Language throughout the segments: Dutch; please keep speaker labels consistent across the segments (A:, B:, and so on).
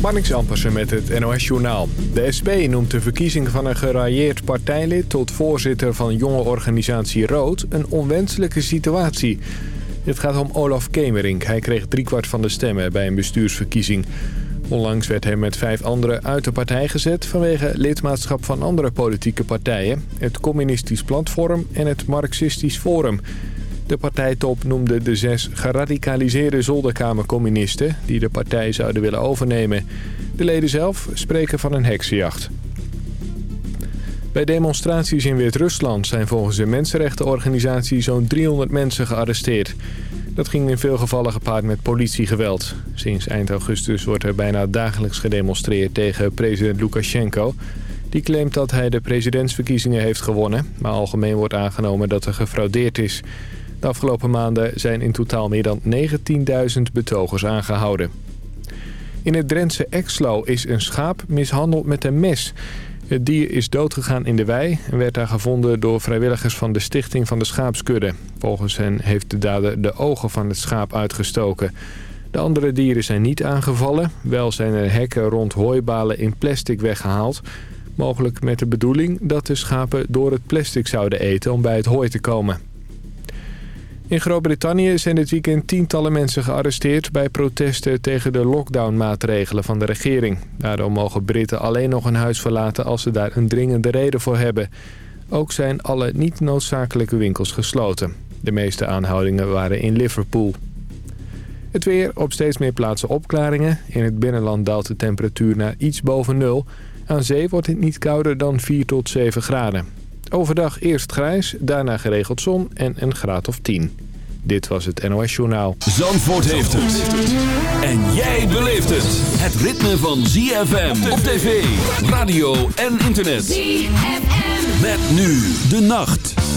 A: Marnix Ampersen met het NOS Journaal. De SP noemt de verkiezing van een gerailleerd partijlid... tot voorzitter van jonge organisatie Rood een onwenselijke situatie. Het gaat om Olaf Kemering. Hij kreeg driekwart van de stemmen bij een bestuursverkiezing. Onlangs werd hij met vijf anderen uit de partij gezet... vanwege lidmaatschap van andere politieke partijen... het Communistisch Platform en het Marxistisch Forum... De partijtop noemde de zes geradicaliseerde zolderkamercommunisten... die de partij zouden willen overnemen. De leden zelf spreken van een heksenjacht. Bij demonstraties in Wit-Rusland zijn volgens de mensenrechtenorganisatie zo'n 300 mensen gearresteerd. Dat ging in veel gevallen gepaard met politiegeweld. Sinds eind augustus wordt er bijna dagelijks gedemonstreerd tegen president Lukashenko. Die claimt dat hij de presidentsverkiezingen heeft gewonnen, maar algemeen wordt aangenomen dat er gefraudeerd is. De afgelopen maanden zijn in totaal meer dan 19.000 betogers aangehouden. In het Drentse Exlo is een schaap mishandeld met een mes. Het dier is doodgegaan in de wei en werd daar gevonden door vrijwilligers van de stichting van de schaapskudde. Volgens hen heeft de dader de ogen van het schaap uitgestoken. De andere dieren zijn niet aangevallen. Wel zijn er hekken rond hooibalen in plastic weggehaald. Mogelijk met de bedoeling dat de schapen door het plastic zouden eten om bij het hooi te komen. In Groot-Brittannië zijn dit weekend tientallen mensen gearresteerd... bij protesten tegen de lockdownmaatregelen van de regering. Daardoor mogen Britten alleen nog een huis verlaten als ze daar een dringende reden voor hebben. Ook zijn alle niet noodzakelijke winkels gesloten. De meeste aanhoudingen waren in Liverpool. Het weer, op steeds meer plaatsen opklaringen. In het binnenland daalt de temperatuur naar iets boven nul. Aan zee wordt het niet kouder dan 4 tot 7 graden. Overdag eerst grijs, daarna geregeld zon en een graad of 10. Dit was het NOS Journaal.
B: Zandvoort heeft het. En jij beleeft het. Het ritme van ZFM op tv, radio en internet. ZFM. Met nu de nacht.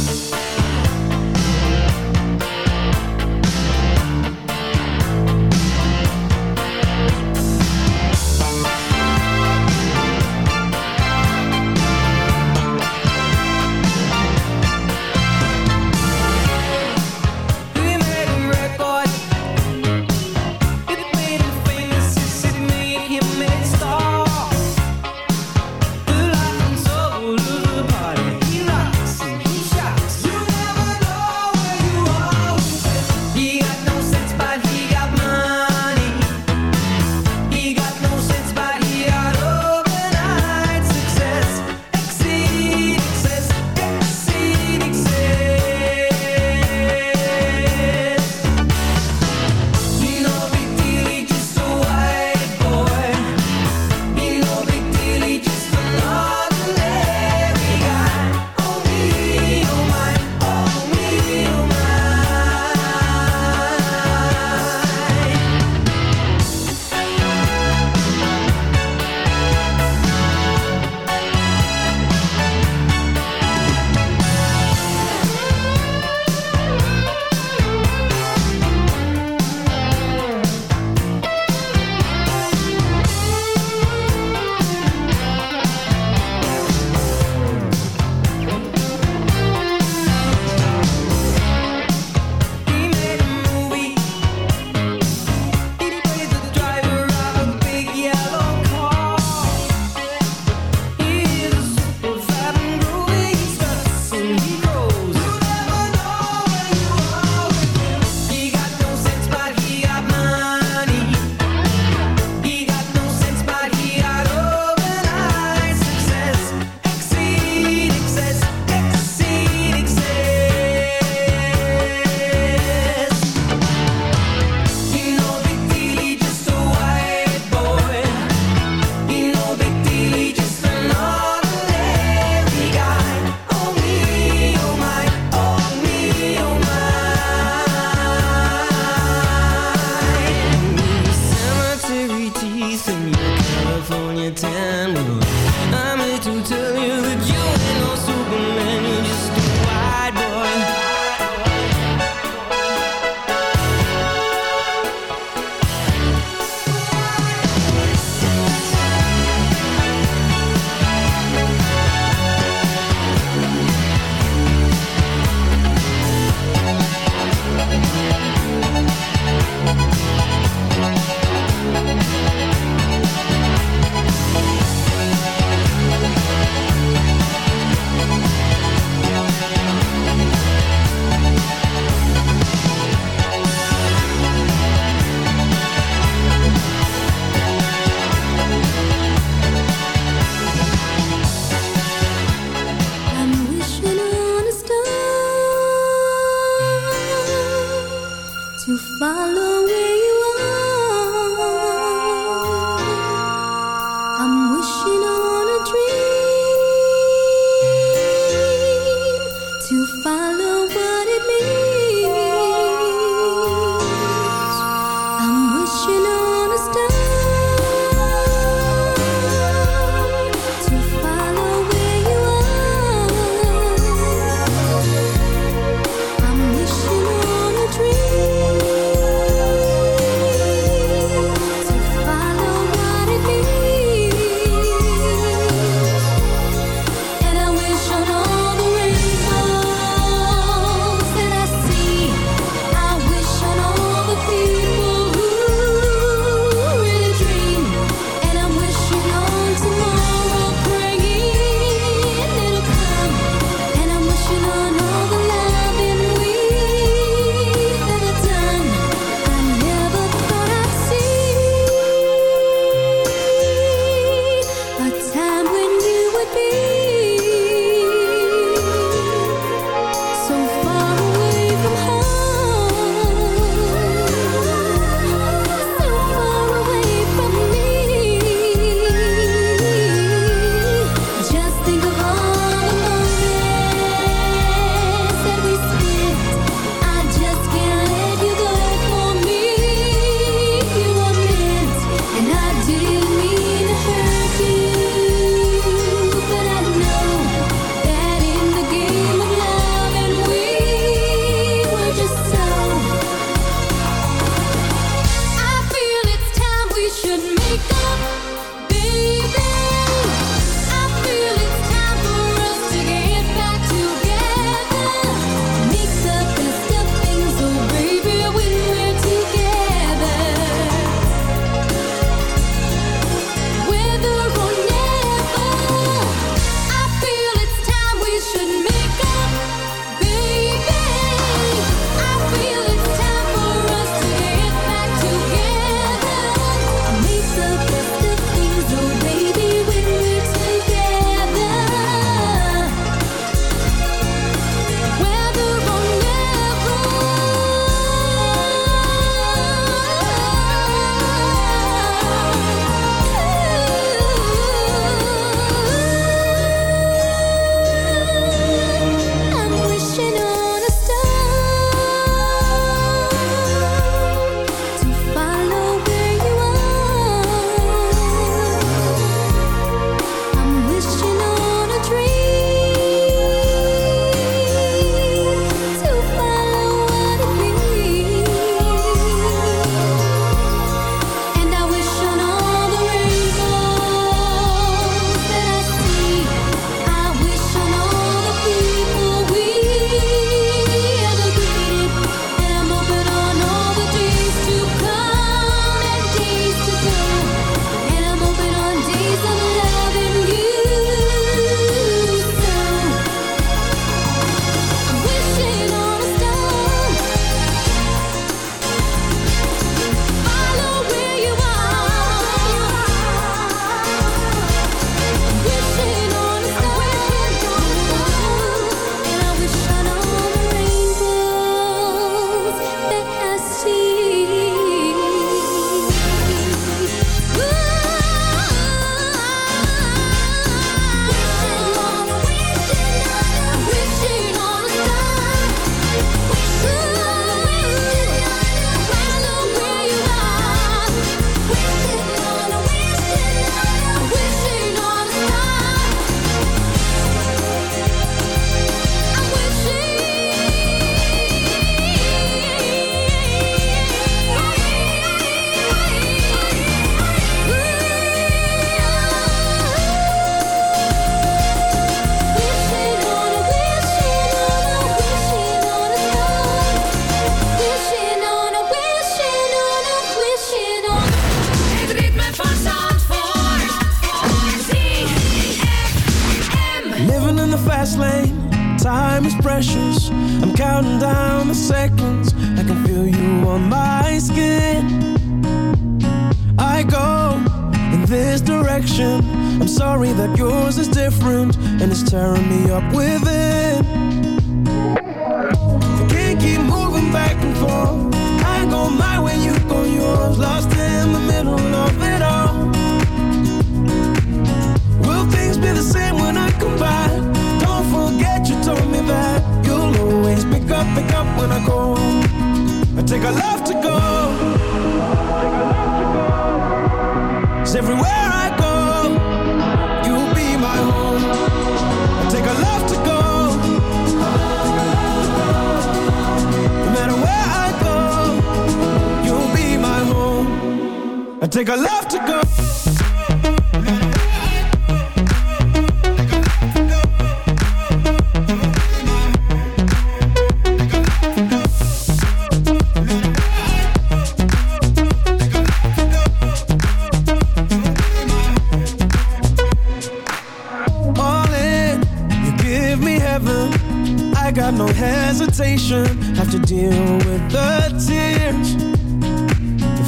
C: palpitation Have to deal with the tears.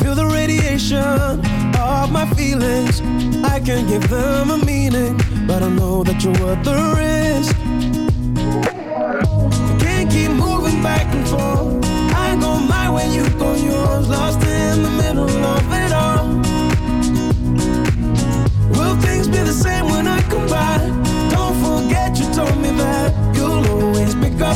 C: Feel the radiation of my feelings. I can give them a meaning But I know that
D: you're worth the
C: risk. Can't keep moving back and forth. I go my way, you go yours. Lost in the middle
B: of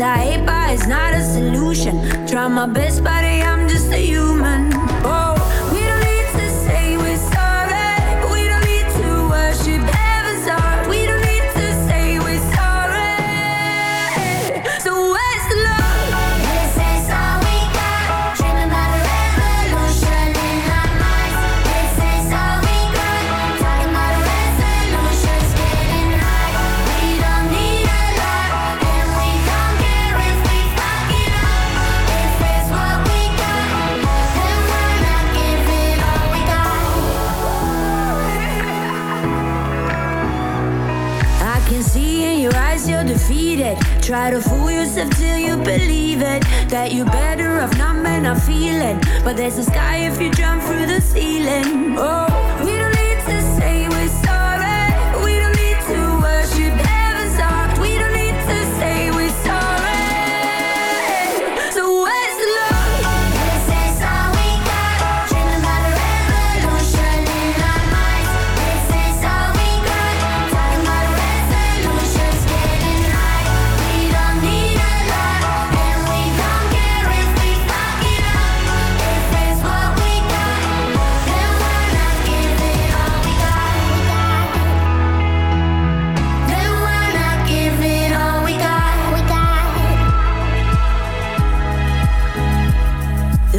E: I hate, but it's not a solution. Try my best, but yourself till you believe it. That you're better off numb and not feeling. But there's a sky if you jump through the ceiling. Oh.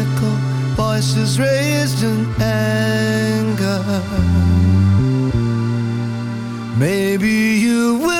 E: Echo voices raised in anger. Maybe you will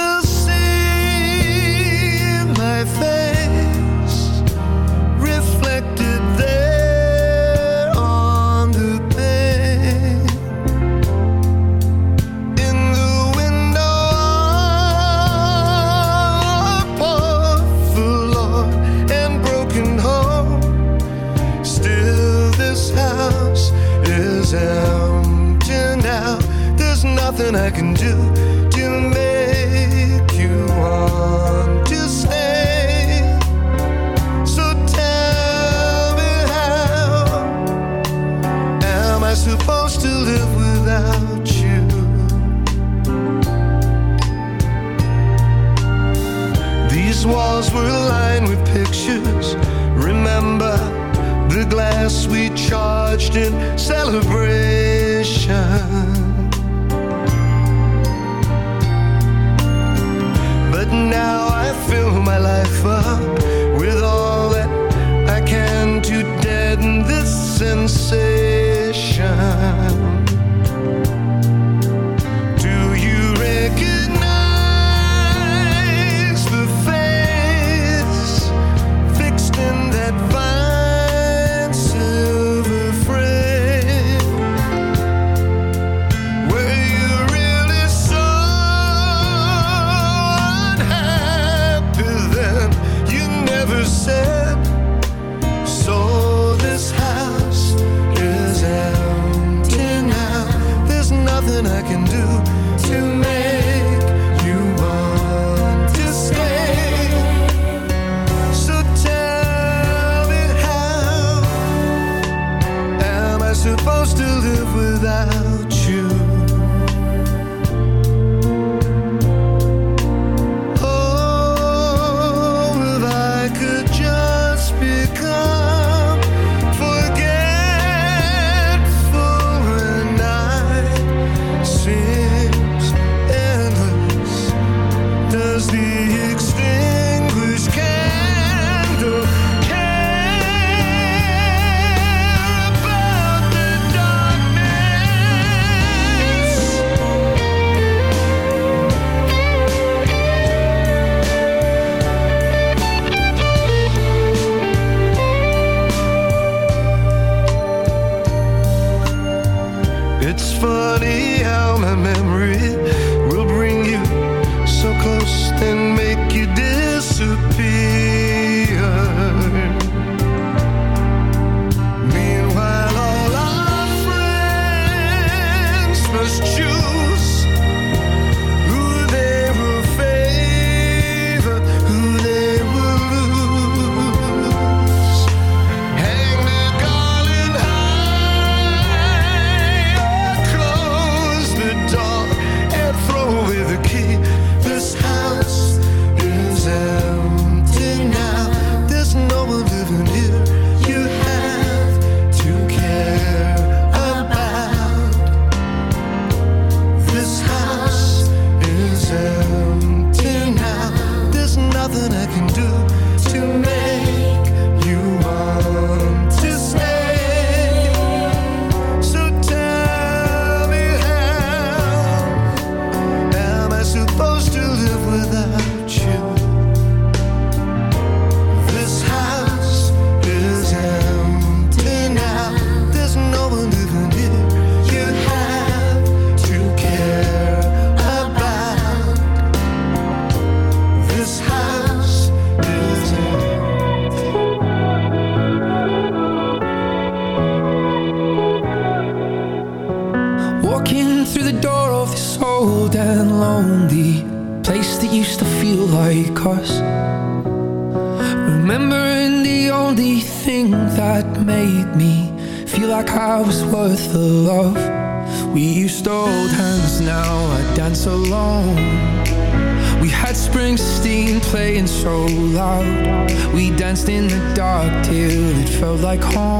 E: like home.